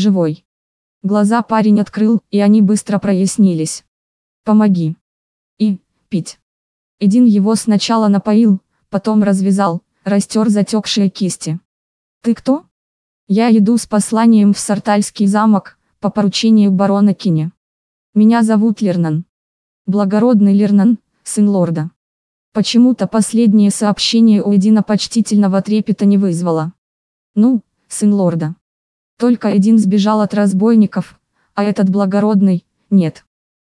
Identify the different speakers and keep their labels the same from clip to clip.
Speaker 1: живой. Глаза парень открыл, и они быстро прояснились. Помоги. И, пить. Эдин его сначала напоил, потом развязал, растер затекшие кисти. Ты кто? Я иду с посланием в Сартальский замок, по поручению барона Кине. Меня зовут Лернан. Благородный Лернан, сын лорда. Почему-то последнее сообщение у Эдина почтительного трепета не вызвало. Ну, сын лорда. Только один сбежал от разбойников, а этот благородный, нет.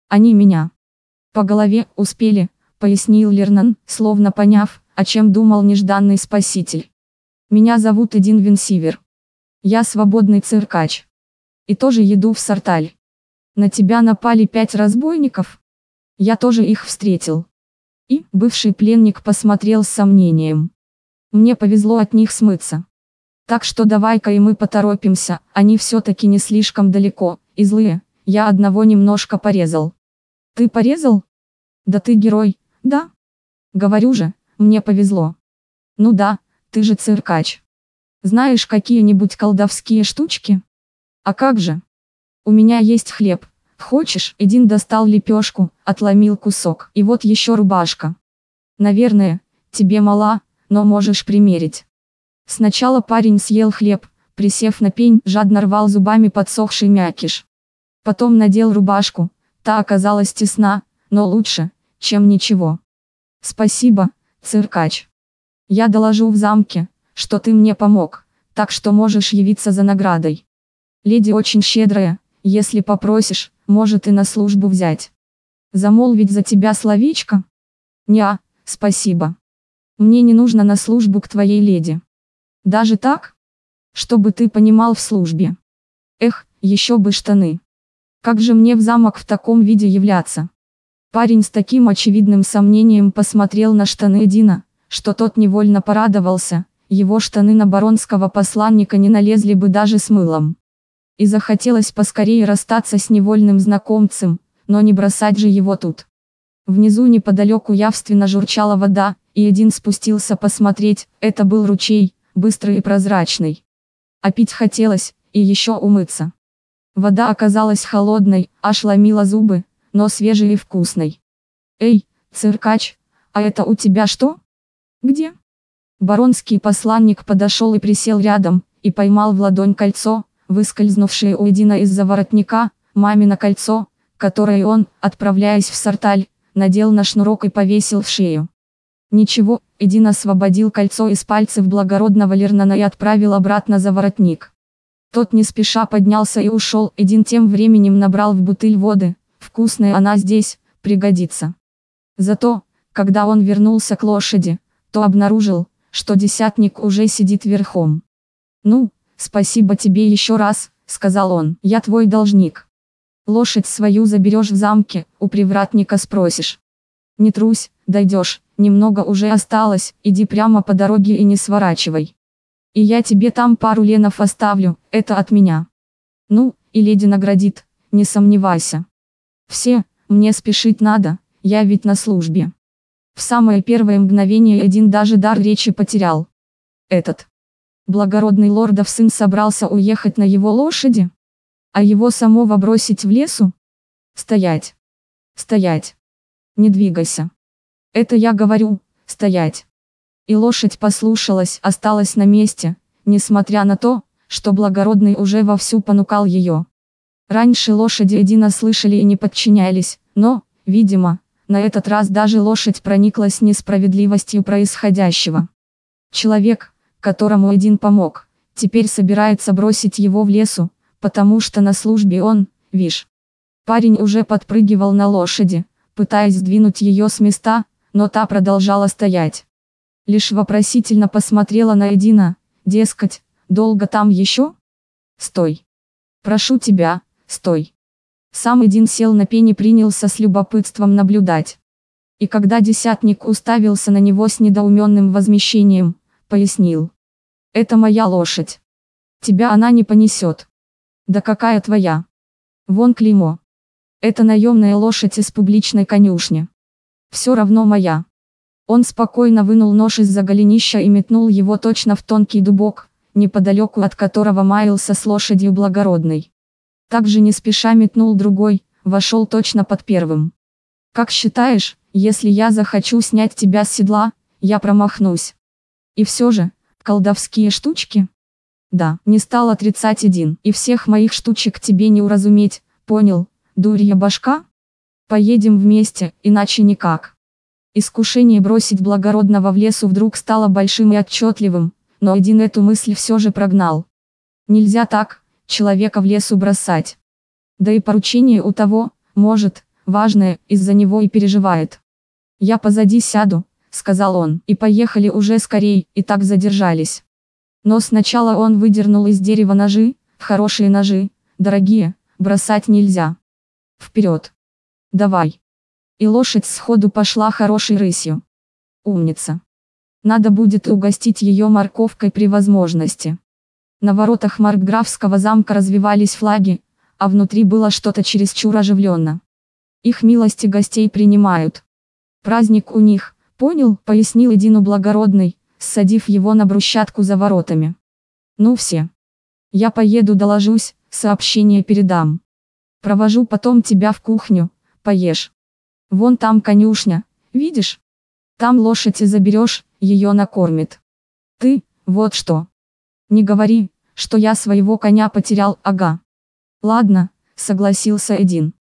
Speaker 1: Они меня. По голове успели, пояснил Лернан, словно поняв, о чем думал нежданный спаситель. Меня зовут Эдин Винсивер. Я свободный циркач. И тоже еду в Сарталь. На тебя напали пять разбойников? Я тоже их встретил. И, бывший пленник посмотрел с сомнением. Мне повезло от них смыться. Так что давай-ка и мы поторопимся, они все-таки не слишком далеко, и злые, я одного немножко порезал. Ты порезал? Да ты герой, да? Говорю же, мне повезло. Ну да, ты же циркач. Знаешь какие-нибудь колдовские штучки? А как же? У меня есть хлеб, Хочешь, Эдин достал лепешку, отломил кусок. И вот еще рубашка. Наверное, тебе мала, но можешь примерить. Сначала парень съел хлеб, присев на пень, жадно рвал зубами подсохший мякиш. Потом надел рубашку, та оказалась тесна, но лучше, чем ничего. Спасибо, циркач. Я доложу в замке, что ты мне помог, так что можешь явиться за наградой. Леди очень щедрая, если попросишь, может и на службу взять. Замолвить за тебя словечко? Неа, спасибо. Мне не нужно на службу к твоей леди. Даже так? Чтобы ты понимал в службе. Эх, еще бы штаны. Как же мне в замок в таком виде являться? Парень с таким очевидным сомнением посмотрел на штаны Дина, что тот невольно порадовался, его штаны на баронского посланника не налезли бы даже с мылом. И захотелось поскорее расстаться с невольным знакомцем, но не бросать же его тут. Внизу неподалеку явственно журчала вода, и один спустился посмотреть, это был ручей, быстрый и прозрачный. А пить хотелось, и еще умыться. Вода оказалась холодной, аж ломила зубы, но свежей и вкусной. «Эй, циркач, а это у тебя что?» «Где?» Баронский посланник подошел и присел рядом, и поймал в ладонь кольцо, выскользнувшее у Эдина из-за воротника, мамино кольцо, которое он, отправляясь в Сарталь, надел на шнурок и повесил в шею. Ничего, Эдин освободил кольцо из пальцев благородного Лернана и отправил обратно за воротник. Тот не спеша поднялся и ушел, Эдин тем временем набрал в бутыль воды, вкусная она здесь, пригодится. Зато, когда он вернулся к лошади, то обнаружил, что десятник уже сидит верхом. Ну, «Спасибо тебе еще раз», — сказал он, — «я твой должник. Лошадь свою заберешь в замке, у привратника спросишь. Не трусь, дойдешь, немного уже осталось, иди прямо по дороге и не сворачивай. И я тебе там пару ленов оставлю, это от меня. Ну, и леди наградит, не сомневайся. Все, мне спешить надо, я ведь на службе. В самое первое мгновение один даже дар речи потерял. Этот. Благородный лордов сын собрался уехать на его лошади? А его самого бросить в лесу? Стоять. Стоять. Не двигайся. Это я говорю, стоять. И лошадь послушалась, осталась на месте, несмотря на то, что благородный уже вовсю понукал ее. Раньше лошади едино слышали и не подчинялись, но, видимо, на этот раз даже лошадь прониклась несправедливостью происходящего. Человек, которому один помог, теперь собирается бросить его в лесу, потому что на службе он, вишь. Парень уже подпрыгивал на лошади, пытаясь сдвинуть ее с места, но та продолжала стоять. Лишь вопросительно посмотрела на Эдина, дескать, долго там еще? Стой. Прошу тебя, стой. Сам Эдин сел на пень и принялся с любопытством наблюдать. И когда десятник уставился на него с недоуменным возмещением, пояснил. Это моя лошадь. Тебя она не понесет. Да какая твоя? Вон клеймо. Это наемная лошадь из публичной конюшни. Все равно моя. Он спокойно вынул нож из-за голенища и метнул его точно в тонкий дубок, неподалеку от которого маялся с лошадью благородный. Также не спеша метнул другой, вошел точно под первым. Как считаешь, если я захочу снять тебя с седла, я промахнусь? И все же, колдовские штучки? Да, не стал отрицать один, и всех моих штучек тебе не уразуметь, понял, дурья башка? Поедем вместе, иначе никак. Искушение бросить благородного в лесу вдруг стало большим и отчетливым, но один эту мысль все же прогнал. Нельзя так, человека в лесу бросать. Да и поручение у того, может, важное, из-за него и переживает. «Я позади сяду», — сказал он, и поехали уже скорей, и так задержались. Но сначала он выдернул из дерева ножи, хорошие ножи, дорогие, бросать нельзя. Вперед. Давай. И лошадь сходу пошла хорошей рысью. Умница. Надо будет угостить ее морковкой при возможности. На воротах Маркграфского замка развивались флаги, а внутри было что-то чересчур оживленно. Их милости гостей принимают. Праздник у них, понял, пояснил Эдину Благородный, ссадив его на брусчатку за воротами. Ну все. Я поеду доложусь, сообщение передам. Провожу потом тебя в кухню, поешь. Вон там конюшня, видишь? Там лошадь и заберешь, ее накормит. Ты, вот что. Не говори, что я своего коня потерял, ага. Ладно, согласился Эдин.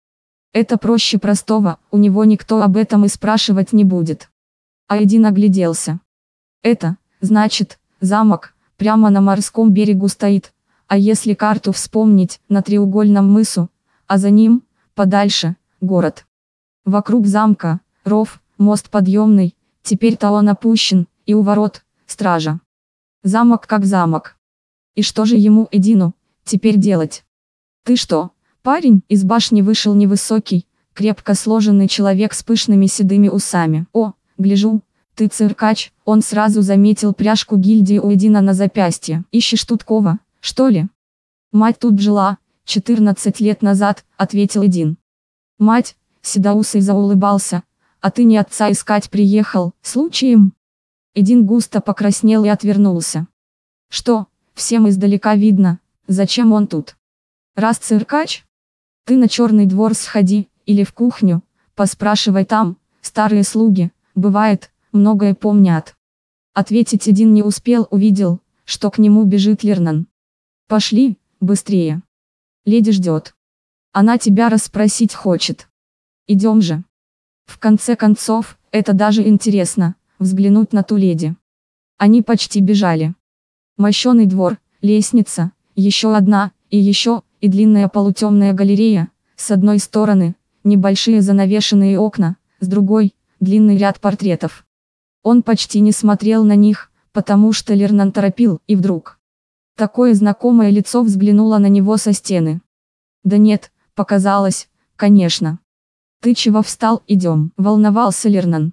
Speaker 1: Это проще простого, у него никто об этом и спрашивать не будет. А Эдин огляделся. Это, значит, замок, прямо на морском берегу стоит, а если карту вспомнить, на треугольном мысу, а за ним, подальше, город. Вокруг замка, ров, мост подъемный, теперь-то он опущен, и у ворот, стража. Замок как замок. И что же ему, Эдину, теперь делать? Ты что, парень? Из башни вышел невысокий, крепко сложенный человек с пышными седыми усами. О, гляжу, ты циркач, он сразу заметил пряжку гильдии у Эдина на запястье. Ищешь тут кого, что ли? Мать тут жила, 14 лет назад, ответил Эдин. Мать, Седоусый заулыбался, а ты не отца искать приехал, случаем? Эдин густо покраснел и отвернулся. Что, Всем издалека видно, зачем он тут. Раз циркач, ты на черный двор сходи, или в кухню, поспрашивай там, старые слуги, бывает, многое помнят. Ответить один не успел, увидел, что к нему бежит Лернан. Пошли, быстрее. Леди ждет. Она тебя расспросить хочет. Идем же. В конце концов, это даже интересно, взглянуть на ту леди. Они почти бежали. Мощеный двор, лестница, еще одна, и еще, и длинная полутемная галерея, с одной стороны, небольшие занавешенные окна, с другой, длинный ряд портретов. Он почти не смотрел на них, потому что Лернан торопил, и вдруг. Такое знакомое лицо взглянуло на него со стены. Да нет, показалось, конечно. Ты чего встал, идем, волновался Лернан.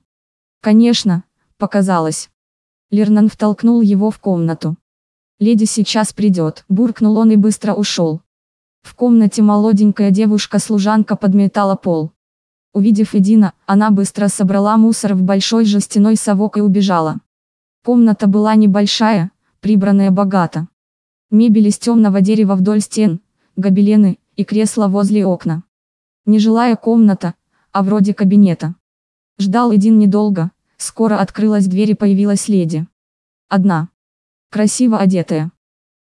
Speaker 1: Конечно, показалось. Лернан втолкнул его в комнату. Леди сейчас придет, буркнул он и быстро ушел. В комнате молоденькая девушка-служанка подметала пол. Увидев Эдина, она быстро собрала мусор в большой жестяной совок и убежала. Комната была небольшая, прибранная богато. Мебель из темного дерева вдоль стен, гобелены и кресла возле окна. Нежилая комната, а вроде кабинета. Ждал Эдин недолго, скоро открылась дверь и появилась леди. Одна красиво одетая.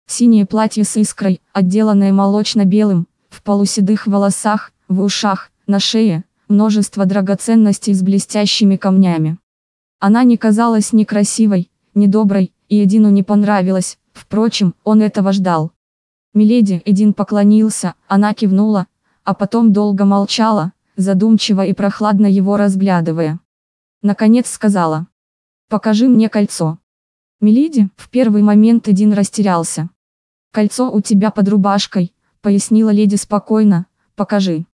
Speaker 1: Синее платье с искрой, отделанное молочно-белым, в полуседых волосах, в ушах, на шее, множество драгоценностей с блестящими камнями. Она не казалась ни красивой, ни доброй, и Эдину не понравилась, впрочем, он этого ждал. Миледи Эдин поклонился, она кивнула, а потом долго молчала, задумчиво и прохладно его разглядывая. Наконец сказала. «Покажи мне кольцо». Миледи, в первый момент Эдин растерялся. «Кольцо у тебя под рубашкой», — пояснила леди спокойно, — «покажи».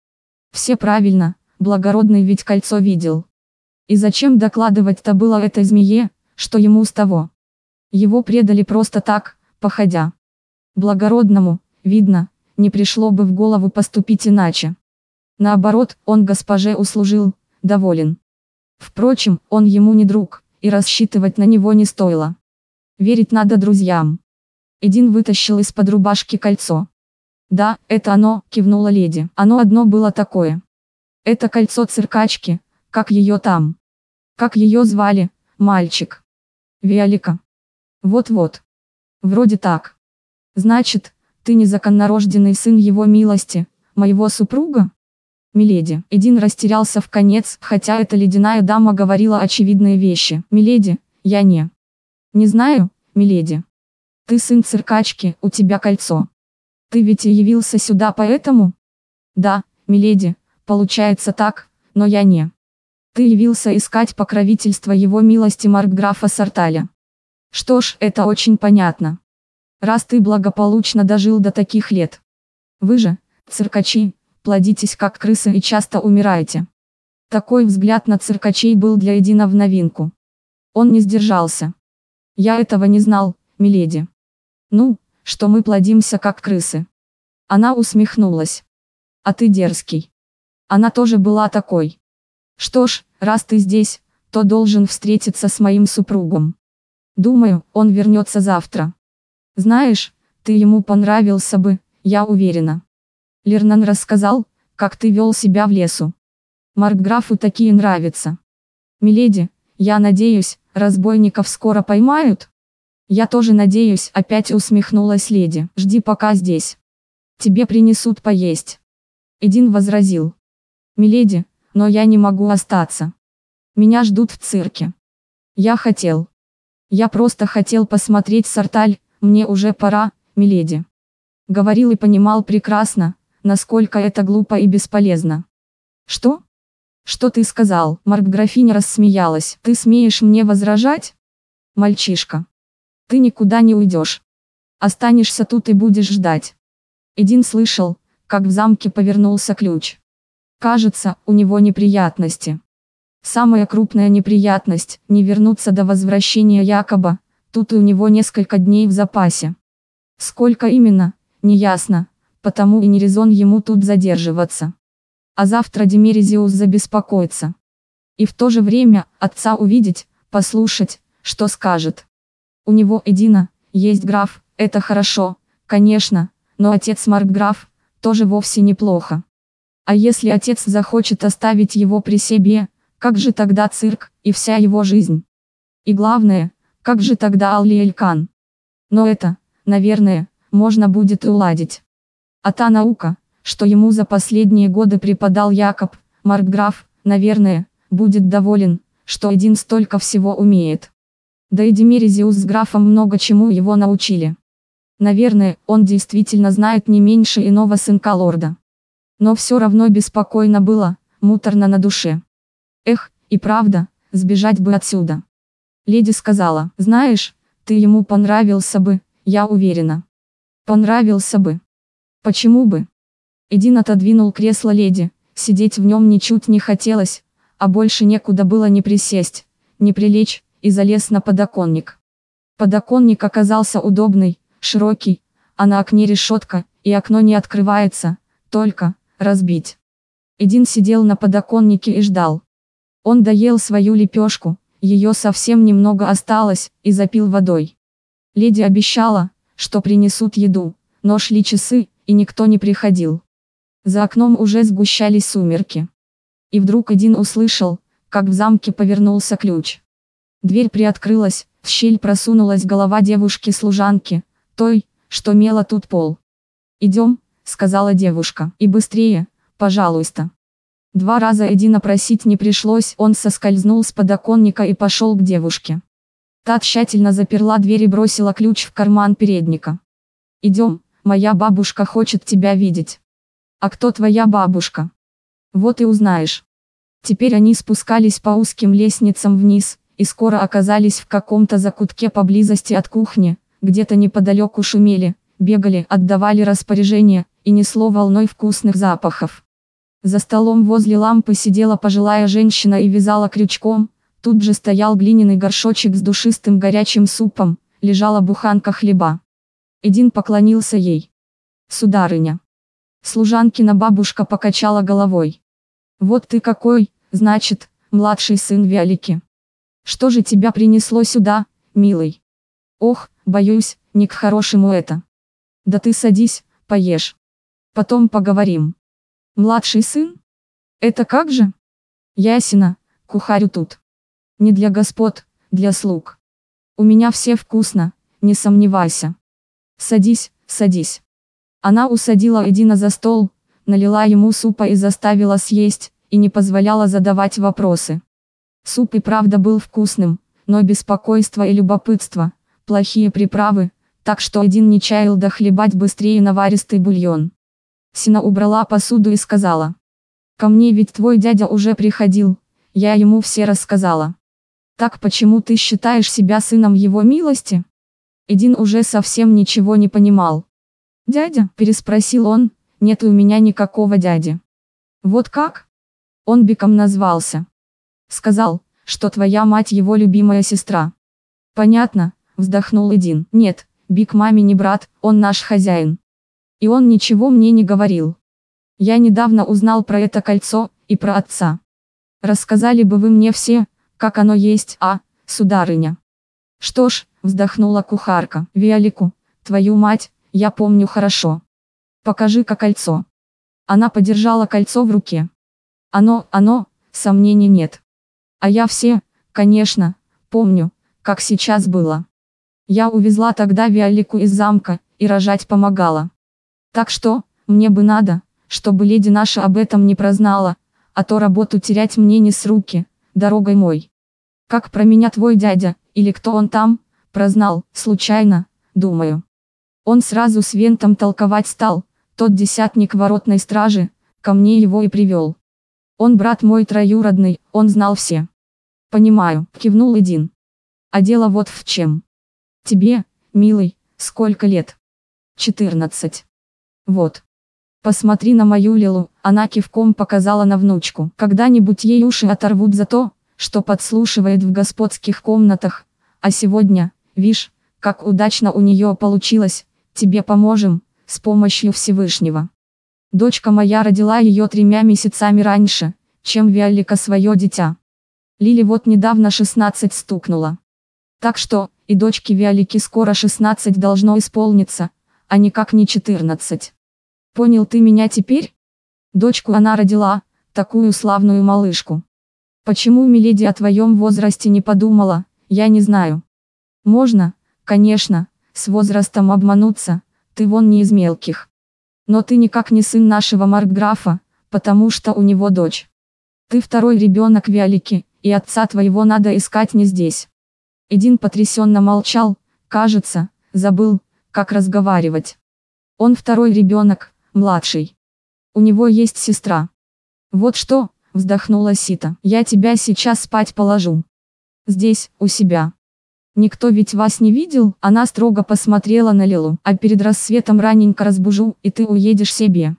Speaker 1: Все правильно, благородный ведь кольцо видел. И зачем докладывать-то было этой змее, что ему с того? Его предали просто так, походя. Благородному, видно, не пришло бы в голову поступить иначе. Наоборот, он госпоже услужил, доволен. Впрочем, он ему не друг, и рассчитывать на него не стоило. Верить надо друзьям. Эдин вытащил из-под рубашки кольцо. «Да, это оно», – кивнула леди. «Оно одно было такое. Это кольцо циркачки, как ее там. Как ее звали, мальчик. Виолика. Вот-вот. Вроде так. Значит, ты незаконнорожденный сын его милости, моего супруга? Миледи. Эдин растерялся в конец, хотя эта ледяная дама говорила очевидные вещи. Миледи, я не. Не знаю, миледи. Ты сын циркачки, у тебя кольцо. Ты ведь и явился сюда поэтому? Да, миледи, получается так, но я не. Ты явился искать покровительство его милости маркграфа Сарталя. Что ж, это очень понятно. Раз ты благополучно дожил до таких лет. Вы же, циркачи, плодитесь как крысы и часто умираете. Такой взгляд на циркачей был для Эдина в новинку. Он не сдержался. Я этого не знал, миледи. Ну, что мы плодимся как крысы. Она усмехнулась. А ты дерзкий. Она тоже была такой. Что ж, раз ты здесь, то должен встретиться с моим супругом. Думаю, он вернется завтра. Знаешь, ты ему понравился бы, я уверена. Лернан рассказал, как ты вел себя в лесу. Маркграфу такие нравятся. Миледи, я надеюсь, разбойников скоро поймают? Я тоже надеюсь, опять усмехнулась леди. Жди пока здесь. Тебе принесут поесть. Эдин возразил. Миледи, но я не могу остаться. Меня ждут в цирке. Я хотел. Я просто хотел посмотреть Сарталь, мне уже пора, миледи. Говорил и понимал прекрасно, насколько это глупо и бесполезно. Что? Что ты сказал? Марк-графиня рассмеялась. Ты смеешь мне возражать? Мальчишка. Ты никуда не уйдешь. Останешься тут и будешь ждать. Эдин слышал, как в замке повернулся ключ. Кажется, у него неприятности. Самая крупная неприятность – не вернуться до возвращения Якоба, тут и у него несколько дней в запасе. Сколько именно, неясно, потому и не резон ему тут задерживаться. А завтра Демерезиус забеспокоится. И в то же время, отца увидеть, послушать, что скажет. У него Эдина, есть граф, это хорошо, конечно, но отец Маркграф, тоже вовсе неплохо. А если отец захочет оставить его при себе, как же тогда цирк, и вся его жизнь? И главное, как же тогда Алли-Элькан? Но это, наверное, можно будет уладить. А та наука, что ему за последние годы преподал Якоб, Маркграф, наверное, будет доволен, что один столько всего умеет. Да и Демерезиус с графом много чему его научили. Наверное, он действительно знает не меньше иного сынка лорда. Но все равно беспокойно было, муторно на душе. Эх, и правда, сбежать бы отсюда. Леди сказала, знаешь, ты ему понравился бы, я уверена. Понравился бы. Почему бы? Эдин отодвинул кресло леди, сидеть в нем ничуть не хотелось, а больше некуда было не присесть, не прилечь, и залез на подоконник. Подоконник оказался удобный, широкий, а на окне решетка, и окно не открывается, только, разбить. Эдин сидел на подоконнике и ждал. Он доел свою лепешку, ее совсем немного осталось, и запил водой. Леди обещала, что принесут еду, но шли часы, и никто не приходил. За окном уже сгущались сумерки. И вдруг один услышал, как в замке повернулся ключ. Дверь приоткрылась, в щель просунулась голова девушки-служанки, той, что мела тут пол. «Идем», — сказала девушка, — «и быстрее, пожалуйста». Два раза Эдина просить не пришлось, он соскользнул с подоконника и пошел к девушке. Та тщательно заперла дверь и бросила ключ в карман передника. «Идем, моя бабушка хочет тебя видеть». «А кто твоя бабушка?» «Вот и узнаешь». Теперь они спускались по узким лестницам вниз, и скоро оказались в каком-то закутке поблизости от кухни, где-то неподалеку шумели, бегали, отдавали распоряжения, и несло волной вкусных запахов. За столом возле лампы сидела пожилая женщина и вязала крючком, тут же стоял глиняный горшочек с душистым горячим супом, лежала буханка хлеба. Эдин поклонился ей. «Сударыня». Служанкина бабушка покачала головой. «Вот ты какой, значит, младший сын Виолики. Что же тебя принесло сюда, милый?» «Ох, боюсь, не к хорошему это. Да ты садись, поешь. Потом поговорим. Младший сын? Это как же? Ясина, кухарю тут. Не для господ, для слуг. У меня все вкусно, не сомневайся. Садись, садись. Она усадила Эдина за стол, налила ему супа и заставила съесть, и не позволяла задавать вопросы. Суп и правда был вкусным, но беспокойство и любопытство, плохие приправы, так что один не чаял дохлебать быстрее наваристый бульон. Сина убрала посуду и сказала. «Ко мне ведь твой дядя уже приходил, я ему все рассказала. Так почему ты считаешь себя сыном его милости?» Эдин уже совсем ничего не понимал. «Дядя?» – переспросил он, «нет у меня никакого дяди». «Вот как?» Он Биком назвался. Сказал, что твоя мать его любимая сестра. Понятно, вздохнул Эдин. Нет, Бик маме не брат, он наш хозяин. И он ничего мне не говорил. Я недавно узнал про это кольцо, и про отца. Рассказали бы вы мне все, как оно есть, а, сударыня. Что ж, вздохнула кухарка, Виолику, твою мать, я помню хорошо. Покажи-ка кольцо. Она подержала кольцо в руке. Оно, оно, сомнений нет. А я все, конечно, помню, как сейчас было. Я увезла тогда Виолику из замка, и рожать помогала. Так что, мне бы надо, чтобы леди наша об этом не прознала, а то работу терять мне не с руки, дорогой мой. Как про меня твой дядя, или кто он там, прознал, случайно, думаю. Он сразу с Вентом толковать стал, тот десятник воротной стражи, ко мне его и привел. Он брат мой троюродный, он знал все. Понимаю, кивнул Эдин. А дело вот в чем. Тебе, милый, сколько лет? 14. Вот. Посмотри на мою Лилу, она кивком показала на внучку. Когда-нибудь ей уши оторвут за то, что подслушивает в господских комнатах. А сегодня, вишь, как удачно у нее получилось, тебе поможем, с помощью Всевышнего. Дочка моя родила ее тремя месяцами раньше, чем Виолика свое дитя. Лили вот недавно 16 стукнула. Так что, и дочке Виолики скоро 16 должно исполниться, а никак не 14. Понял ты меня теперь? Дочку она родила, такую славную малышку. Почему Миледи о твоем возрасте не подумала, я не знаю. Можно, конечно, с возрастом обмануться, ты вон не из мелких. Но ты никак не сын нашего Маркграфа, потому что у него дочь. Ты второй ребенок Виолики, и отца твоего надо искать не здесь. Эдин потрясенно молчал, кажется, забыл, как разговаривать. Он второй ребенок, младший. У него есть сестра. Вот что, вздохнула Сита, я тебя сейчас спать положу. Здесь, у себя. Никто ведь вас не видел? Она строго посмотрела на Лилу. А перед рассветом раненько разбужу, и ты уедешь себе.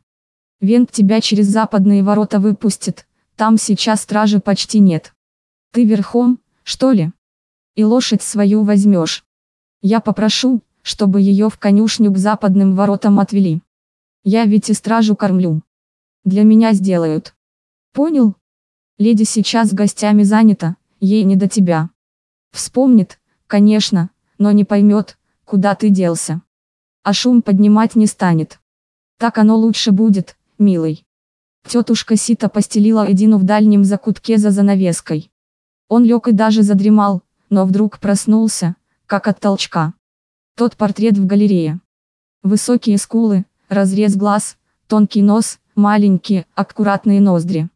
Speaker 1: Вент тебя через западные ворота выпустит. Там сейчас стражи почти нет. Ты верхом, что ли? И лошадь свою возьмешь. Я попрошу, чтобы ее в конюшню к западным воротам отвели. Я ведь и стражу кормлю. Для меня сделают. Понял? Леди сейчас с гостями занята, ей не до тебя. Вспомнит, Конечно, но не поймет, куда ты делся. А шум поднимать не станет. Так оно лучше будет, милый. Тетушка Сита постелила Эдину в дальнем закутке за занавеской. Он лег и даже задремал, но вдруг проснулся, как от толчка. Тот портрет в галерее. Высокие скулы, разрез глаз, тонкий нос, маленькие, аккуратные ноздри.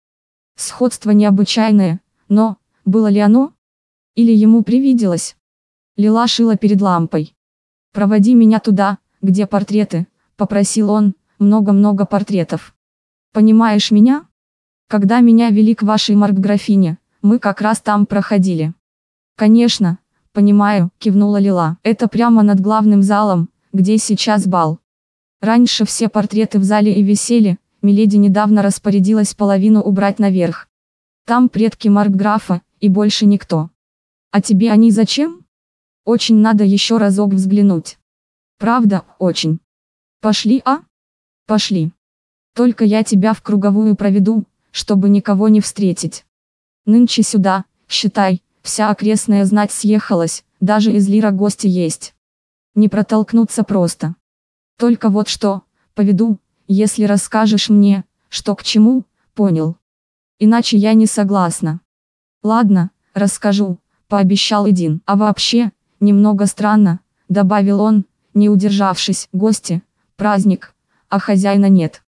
Speaker 1: Сходство необычайное, но, было ли оно? Или ему привиделось? Лила шила перед лампой. «Проводи меня туда, где портреты», — попросил он, много-много портретов. «Понимаешь меня? Когда меня вели к вашей маркграфине, мы как раз там проходили». «Конечно, понимаю», — кивнула Лила. «Это прямо над главным залом, где сейчас бал. Раньше все портреты в зале и висели, Миледи недавно распорядилась половину убрать наверх. Там предки маркграфа, и больше никто. А тебе они зачем?» Очень надо еще разок взглянуть. Правда, очень. Пошли, а? Пошли. Только я тебя в круговую проведу, чтобы никого не встретить. Нынче сюда, считай, вся окрестная знать съехалась, даже из Лира гости есть. Не протолкнуться просто. Только вот что, поведу, если расскажешь мне, что к чему, понял. Иначе я не согласна. Ладно, расскажу, пообещал Эдин. А вообще, немного странно, добавил он, не удержавшись, гости, праздник, а хозяина нет.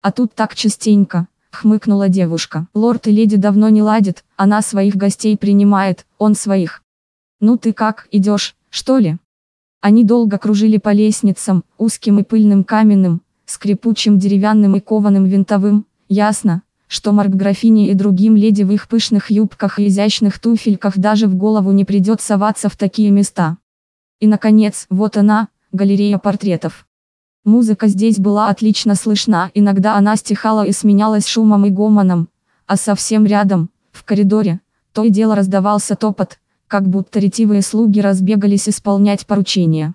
Speaker 1: А тут так частенько, хмыкнула девушка. Лорд и леди давно не ладят, она своих гостей принимает, он своих. Ну ты как, идешь, что ли? Они долго кружили по лестницам, узким и пыльным каменным, скрипучим деревянным и кованым винтовым, ясно, что Марк-графине и другим леди в их пышных юбках и изящных туфельках даже в голову не придет соваться в такие места. И наконец, вот она, галерея портретов. Музыка здесь была отлично слышна, иногда она стихала и сменялась шумом и гомоном, а совсем рядом, в коридоре, то и дело раздавался топот, как будто ретивые слуги разбегались исполнять поручения.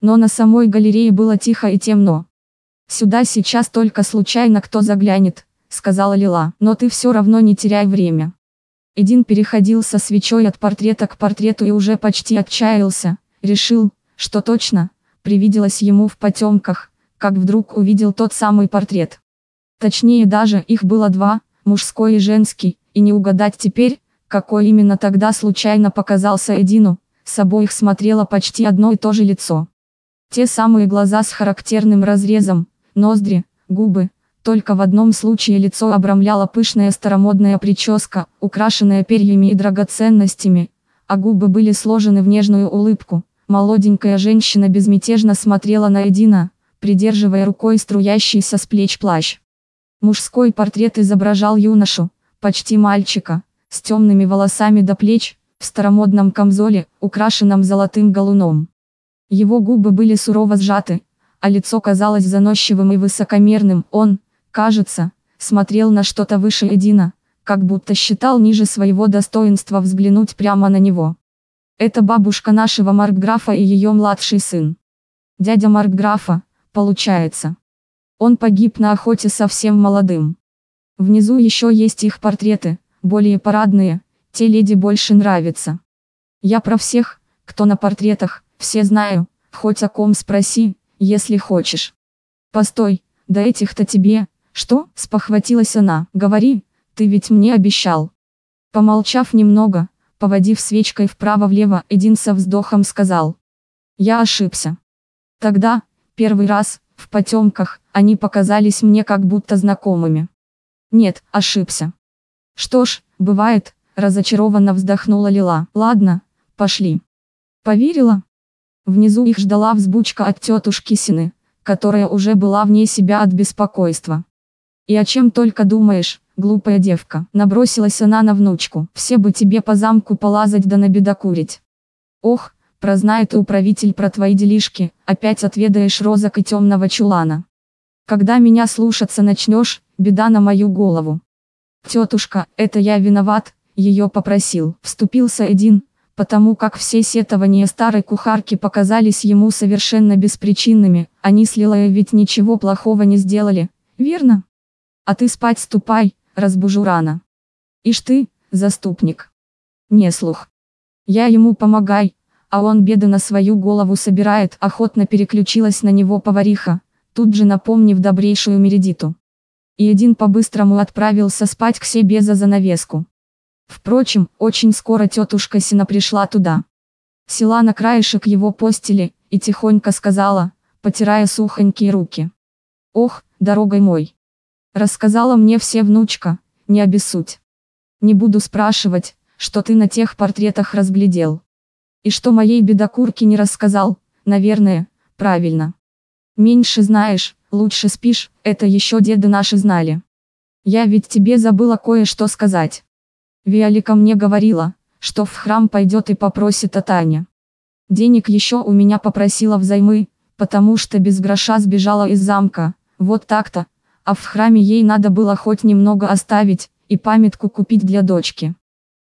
Speaker 1: Но на самой галерее было тихо и темно. «Сюда сейчас только случайно кто заглянет», — сказала Лила. «Но ты все равно не теряй время». Эдин переходил со свечой от портрета к портрету и уже почти отчаялся, решил, что точно, привиделось ему в потемках, как вдруг увидел тот самый портрет. Точнее даже их было два, мужской и женский, и не угадать теперь, какой именно тогда случайно показался Эдину, с обоих смотрело почти одно и то же лицо. Те самые глаза с характерным разрезом, ноздри, губы, только в одном случае лицо обрамляла пышная старомодная прическа, украшенная перьями и драгоценностями, а губы были сложены в нежную улыбку. Молоденькая женщина безмятежно смотрела на Эдина, придерживая рукой струящийся с плеч плащ. Мужской портрет изображал юношу, почти мальчика, с темными волосами до плеч, в старомодном камзоле, украшенном золотым галуном. Его губы были сурово сжаты, а лицо казалось заносчивым и высокомерным. Он, кажется, смотрел на что-то выше Эдина, как будто считал ниже своего достоинства взглянуть прямо на него. Это бабушка нашего Маркграфа и ее младший сын. Дядя Маркграфа, получается. Он погиб на охоте совсем молодым. Внизу еще есть их портреты, более парадные, те леди больше нравятся. Я про всех, кто на портретах, все знаю, хоть о ком спроси, если хочешь. Постой, да этих-то тебе, что, спохватилась она, говори, ты ведь мне обещал. Помолчав немного, Поводив свечкой вправо-влево, Эдин со вздохом сказал. Я ошибся. Тогда, первый раз, в потемках, они показались мне как будто знакомыми. Нет, ошибся. Что ж, бывает, разочарованно вздохнула Лила. Ладно, пошли. Поверила? Внизу их ждала взбучка от тетушки Сины, которая уже была вне себя от беспокойства. И о чем только думаешь, глупая девка. Набросилась она на внучку. Все бы тебе по замку полазать да набедокурить. Ох, прознает управитель про твои делишки, опять отведаешь розок и темного чулана. Когда меня слушаться начнешь, беда на мою голову. Тетушка, это я виноват, ее попросил. Вступился один, потому как все сетования старой кухарки показались ему совершенно беспричинными, они с Лилой ведь ничего плохого не сделали, верно? А ты спать ступай, разбужу рано. Ишь ты, заступник. Не слух. Я ему помогай, а он беды на свою голову собирает, охотно переключилась на него повариха, тут же напомнив добрейшую Мередиту. И один по-быстрому отправился спать к себе за занавеску. Впрочем, очень скоро тетушка Сина пришла туда. Села на краешек его постели, и тихонько сказала, потирая сухонькие руки. «Ох, дорогой мой!» Рассказала мне все внучка, не обессудь. Не буду спрашивать, что ты на тех портретах разглядел. И что моей бедокурке не рассказал, наверное, правильно. Меньше знаешь, лучше спишь, это еще деды наши знали. Я ведь тебе забыла кое-что сказать. Виолика мне говорила, что в храм пойдет и попросит от Таня. Денег еще у меня попросила взаймы, потому что без гроша сбежала из замка, вот так-то, а в храме ей надо было хоть немного оставить, и памятку купить для дочки.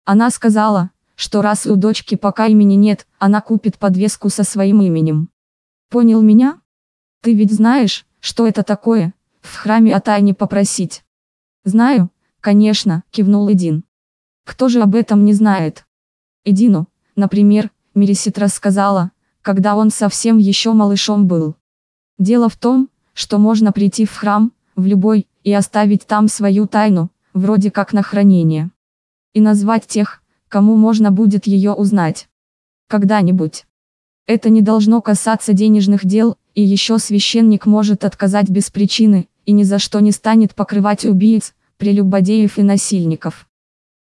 Speaker 1: Она сказала, что раз у дочки пока имени нет, она купит подвеску со своим именем. Понял меня? Ты ведь знаешь, что это такое, в храме о тайне попросить? Знаю, конечно, кивнул Эдин. Кто же об этом не знает? Эдину, например, Мересит рассказала, когда он совсем еще малышом был. Дело в том, что можно прийти в храм, в любой, и оставить там свою тайну, вроде как на хранение. И назвать тех, кому можно будет ее узнать. Когда-нибудь. Это не должно касаться денежных дел, и еще священник может отказать без причины, и ни за что не станет покрывать убийц, прелюбодеев и насильников.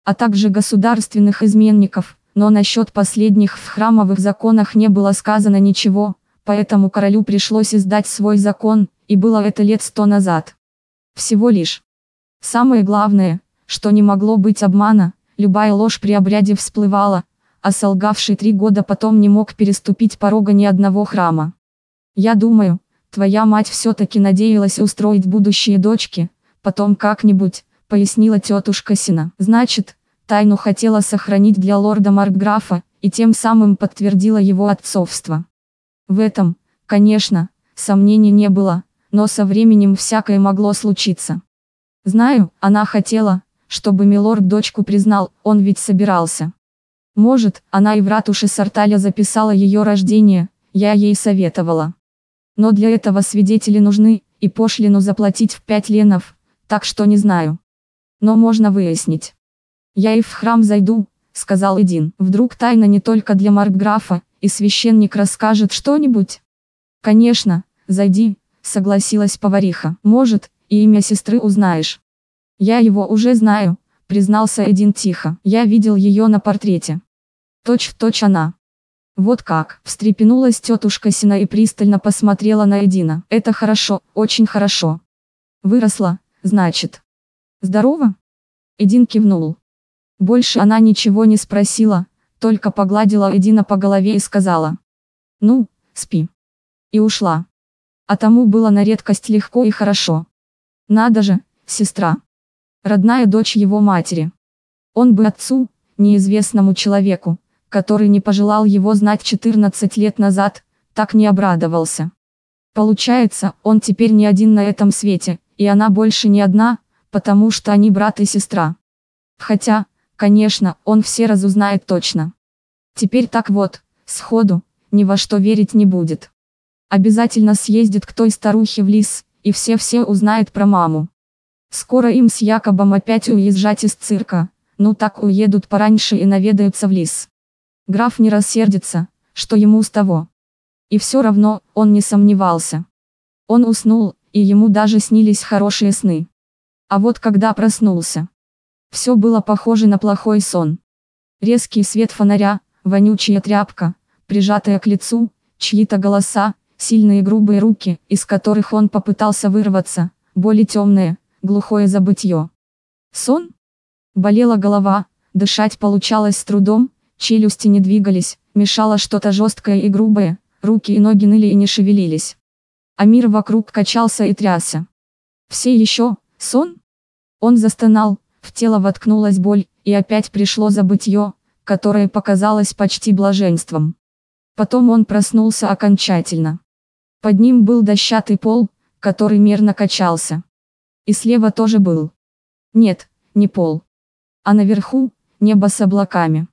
Speaker 1: А также государственных изменников, но насчет последних в храмовых законах не было сказано ничего, поэтому королю пришлось издать свой закон, и было это лет сто назад. Всего лишь. Самое главное, что не могло быть обмана, любая ложь при обряде всплывала, а солгавший три года потом не мог переступить порога ни одного храма. Я думаю, твоя мать все-таки надеялась устроить будущие дочки, потом как-нибудь, пояснила тетушка Сина. Значит, тайну хотела сохранить для лорда Маркграфа, и тем самым подтвердила его отцовство. В этом, конечно, сомнений не было, но со временем всякое могло случиться. Знаю, она хотела, чтобы милорд дочку признал, он ведь собирался. Может, она и в ратуше Сарталя записала ее рождение, я ей советовала. Но для этого свидетели нужны, и пошлину заплатить в пять ленов, так что не знаю. Но можно выяснить. Я и в храм зайду, сказал Эдин. Вдруг тайна не только для Маркграфа, и священник расскажет что-нибудь? Конечно, зайди, согласилась повариха. Может, и имя сестры узнаешь. Я его уже знаю, признался Эдин тихо. Я видел ее на портрете. Точь в точь она. Вот как, встрепенулась тетушка Сина и пристально посмотрела на Эдина. Это хорошо, очень хорошо. Выросла, значит. Здорово? Эдин кивнул. Больше она ничего не спросила, только погладила Эдина по голове и сказала. Ну, спи. И ушла. А тому было на редкость легко и хорошо. Надо же, сестра. Родная дочь его матери. Он бы отцу, неизвестному человеку, который не пожелал его знать 14 лет назад, так не обрадовался. Получается, он теперь не один на этом свете, и она больше не одна, потому что они брат и сестра. Хотя, конечно, он все разузнает точно. Теперь так вот, сходу, ни во что верить не будет. Обязательно съездит к той старухе в лис, и все-все узнает про маму. Скоро им с Якобом опять уезжать из цирка, ну так уедут пораньше и наведаются в лис. Граф не рассердится, что ему с того. И все равно, он не сомневался. Он уснул, и ему даже снились хорошие сны. А вот когда проснулся, все было похоже на плохой сон. Резкий свет фонаря, вонючая тряпка, прижатая к лицу, чьи-то голоса, сильные грубые руки, из которых он попытался вырваться, боли темные, глухое забытье. Сон? Болела голова, дышать получалось с трудом, челюсти не двигались, мешало что-то жесткое и грубое, руки и ноги ныли и не шевелились. А мир вокруг качался и трясся. Все еще, сон? Он застонал, в тело воткнулась боль, и опять пришло забытье, которое показалось почти блаженством. Потом он проснулся окончательно. Под ним был дощатый пол, который мерно качался. И слева тоже был. Нет, не пол. А наверху, небо с облаками.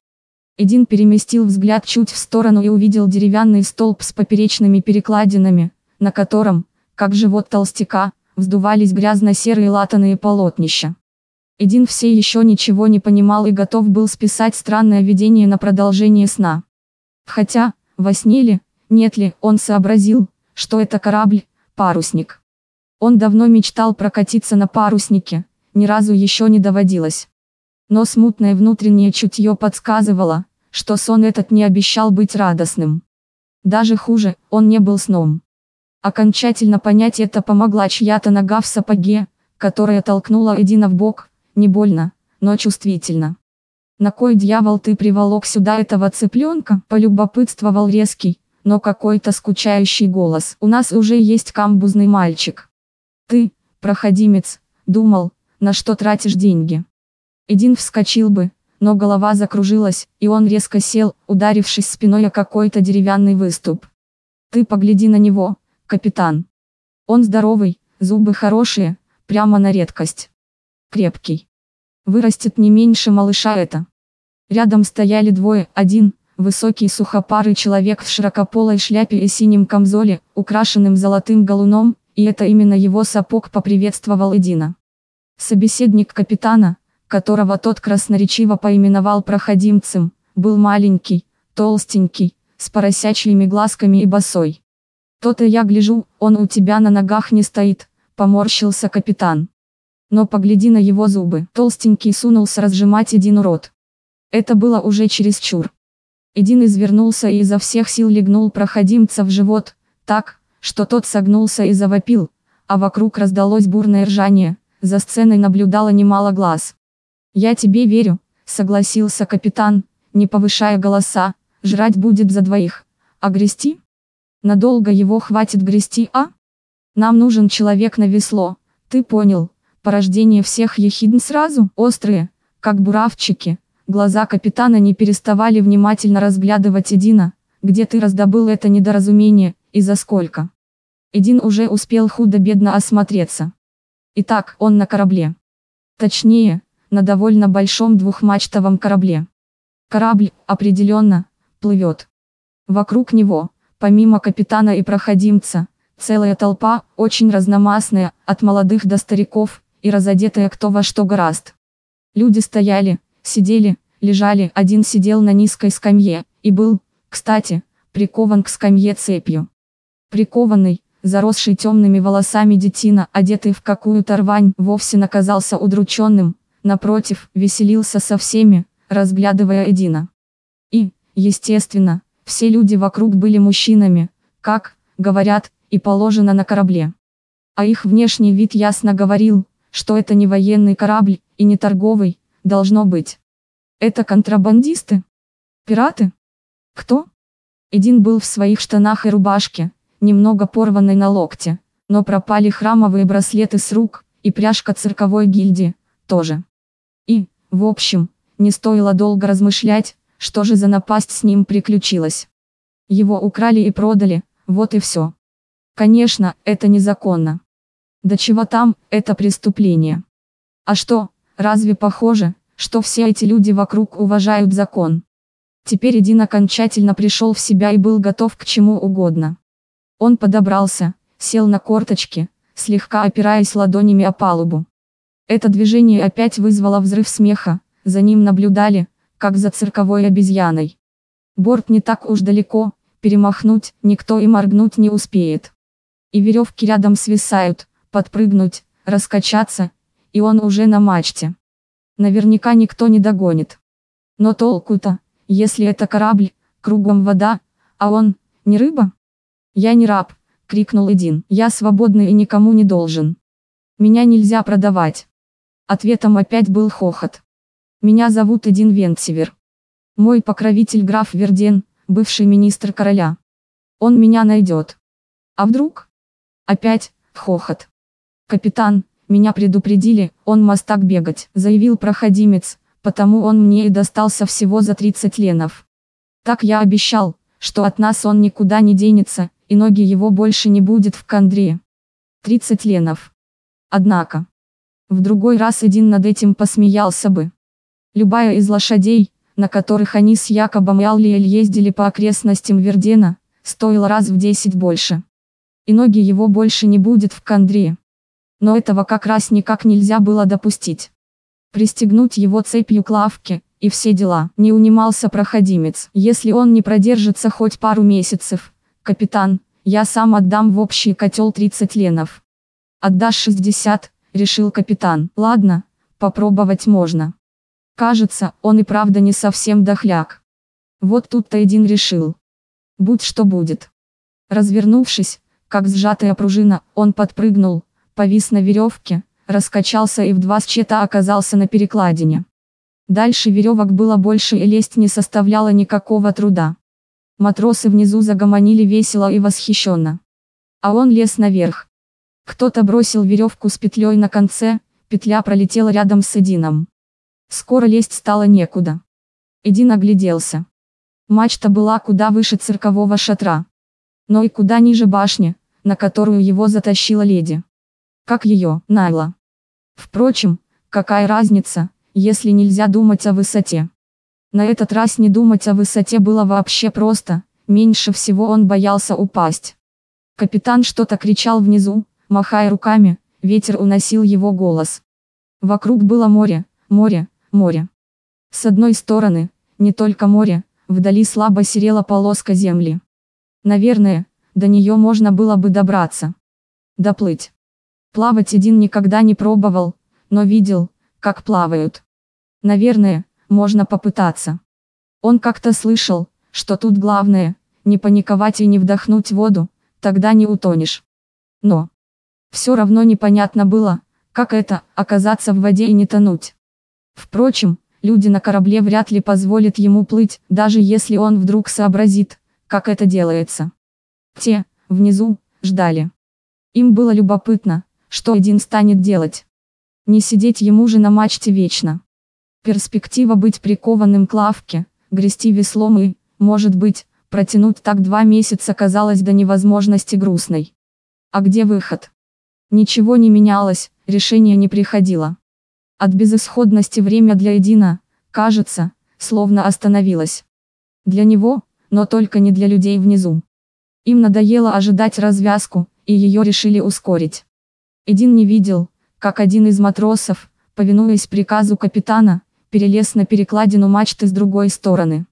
Speaker 1: Эдин переместил взгляд чуть в сторону и увидел деревянный столб с поперечными перекладинами, на котором, как живот толстяка, вздувались грязно-серые латаные полотнища. Эдин все еще ничего не понимал и готов был списать странное видение на продолжение сна. Хотя, во сне ли, нет ли, он сообразил, что это корабль, парусник. Он давно мечтал прокатиться на паруснике, ни разу еще не доводилось. Но смутное внутреннее чутье подсказывало, что сон этот не обещал быть радостным. Даже хуже, он не был сном. Окончательно понять это помогла чья-то нога в сапоге, которая толкнула Эдина в бок, не больно, но чувствительно. «На кой дьявол ты приволок сюда этого цыпленка?» – полюбопытствовал резкий, но какой-то скучающий голос. «У нас уже есть камбузный мальчик». «Ты, проходимец, думал, на что тратишь деньги?» Эдин вскочил бы, но голова закружилась, и он резко сел, ударившись спиной о какой-то деревянный выступ. Ты погляди на него, капитан. Он здоровый, зубы хорошие, прямо на редкость. Крепкий. Вырастет не меньше малыша это. Рядом стояли двое, один, высокий сухопарый человек в широкополой шляпе и синем камзоле, украшенным золотым галуном, и это именно его сапог поприветствовал Эдина. Собеседник капитана, которого тот красноречиво поименовал проходимцем, был маленький, толстенький, с поросячьими глазками и босой. «То-то я гляжу, он у тебя на ногах не стоит», — поморщился капитан. Но погляди на его зубы. Толстенький сунулся разжимать Эдину рот. Это было уже чересчур. Эдин извернулся и изо всех сил легнул проходимца в живот, так, что тот согнулся и завопил, а вокруг раздалось бурное ржание, за сценой наблюдало немало глаз. «Я тебе верю», — согласился капитан, не повышая голоса, «жрать будет за двоих, а грести?» «Надолго его хватит грести, а? Нам нужен человек на весло, ты понял?» Порождение всех ехидн сразу, острые, как буравчики. Глаза капитана не переставали внимательно разглядывать Эдина, где ты раздобыл это недоразумение, и за сколько. Эдин уже успел худо-бедно осмотреться. Итак, он на корабле. Точнее, на довольно большом двухмачтовом корабле. Корабль, определенно, плывет. Вокруг него, помимо капитана и проходимца, целая толпа, очень разномастная, от молодых до стариков, и разодетая кто во что гораст. Люди стояли, сидели, лежали, один сидел на низкой скамье, и был, кстати, прикован к скамье цепью. Прикованный, заросший темными волосами детина, одетый в какую-то рвань, вовсе наказался удрученным, напротив, веселился со всеми, разглядывая Эдина. И, естественно, все люди вокруг были мужчинами, как, говорят, и положено на корабле. А их внешний вид ясно говорил, что это не военный корабль, и не торговый, должно быть. Это контрабандисты? Пираты? Кто? Эдин был в своих штанах и рубашке, немного порванной на локте, но пропали храмовые браслеты с рук, и пряжка цирковой гильдии, тоже. И, в общем, не стоило долго размышлять, что же за напасть с ним приключилась. Его украли и продали, вот и все. Конечно, это незаконно. Да чего там, это преступление. А что, разве похоже, что все эти люди вокруг уважают закон? Теперь Эдин окончательно пришел в себя и был готов к чему угодно. Он подобрался, сел на корточки, слегка опираясь ладонями о палубу. Это движение опять вызвало взрыв смеха, за ним наблюдали, как за цирковой обезьяной. Борт не так уж далеко, перемахнуть никто и моргнуть не успеет. И веревки рядом свисают, подпрыгнуть, раскачаться, и он уже на мачте. Наверняка никто не догонит. Но толку-то, если это корабль, кругом вода, а он, не рыба? Я не раб, крикнул Эдин. Я свободный и никому не должен. Меня нельзя продавать. Ответом опять был хохот. Меня зовут Эдин Вентсивер. Мой покровитель граф Верден, бывший министр короля. Он меня найдет. А вдруг? Опять, хохот. «Капитан, меня предупредили, он мастак бегать», заявил проходимец, потому он мне и достался всего за 30 ленов. Так я обещал, что от нас он никуда не денется, и ноги его больше не будет в кандре. 30 ленов. Однако, в другой раз один над этим посмеялся бы. Любая из лошадей, на которых они с Якобом и Аллиэль ездили по окрестностям Вердена, стоила раз в 10 больше. И ноги его больше не будет в кандре но этого как раз никак нельзя было допустить. Пристегнуть его цепью к лавке, и все дела. Не унимался проходимец. Если он не продержится хоть пару месяцев, капитан, я сам отдам в общий котел 30 ленов. Отдашь 60, решил капитан. Ладно, попробовать можно. Кажется, он и правда не совсем дохляк. Вот тут-то один решил. Будь что будет. Развернувшись, как сжатая пружина, он подпрыгнул, повис на веревке, раскачался и в два счета оказался на перекладине. Дальше веревок было больше и лезть не составляло никакого труда. Матросы внизу загомонили весело и восхищенно. А он лез наверх. Кто-то бросил веревку с петлей на конце, петля пролетела рядом с Эдином. Скоро лезть стало некуда. Эдин огляделся. Мачта была куда выше циркового шатра. Но и куда ниже башни, на которую его затащила леди как ее, Найла. Впрочем, какая разница, если нельзя думать о высоте. На этот раз не думать о высоте было вообще просто, меньше всего он боялся упасть. Капитан что-то кричал внизу, махая руками, ветер уносил его голос. Вокруг было море, море, море. С одной стороны, не только море, вдали слабо серела полоска земли. Наверное, до нее можно было бы добраться. Доплыть. Плавать один никогда не пробовал, но видел, как плавают. Наверное, можно попытаться. Он как-то слышал, что тут главное, не паниковать и не вдохнуть воду, тогда не утонешь. Но, все равно непонятно было, как это, оказаться в воде и не тонуть. Впрочем, люди на корабле вряд ли позволят ему плыть, даже если он вдруг сообразит, как это делается. Те, внизу, ждали. Им было любопытно, что один станет делать. Не сидеть ему же на мачте вечно. Перспектива быть прикованным к лавке, грести веслом и, может быть, протянуть так два месяца казалась до невозможности грустной. А где выход? Ничего не менялось, решение не приходило. От безысходности время для Эдина, кажется, словно остановилось. Для него, но только не для людей внизу. Им надоело ожидать развязку, и ее решили ускорить. Эдин не видел, как один из матросов, повинуясь приказу капитана, перелез на перекладину мачты с другой стороны.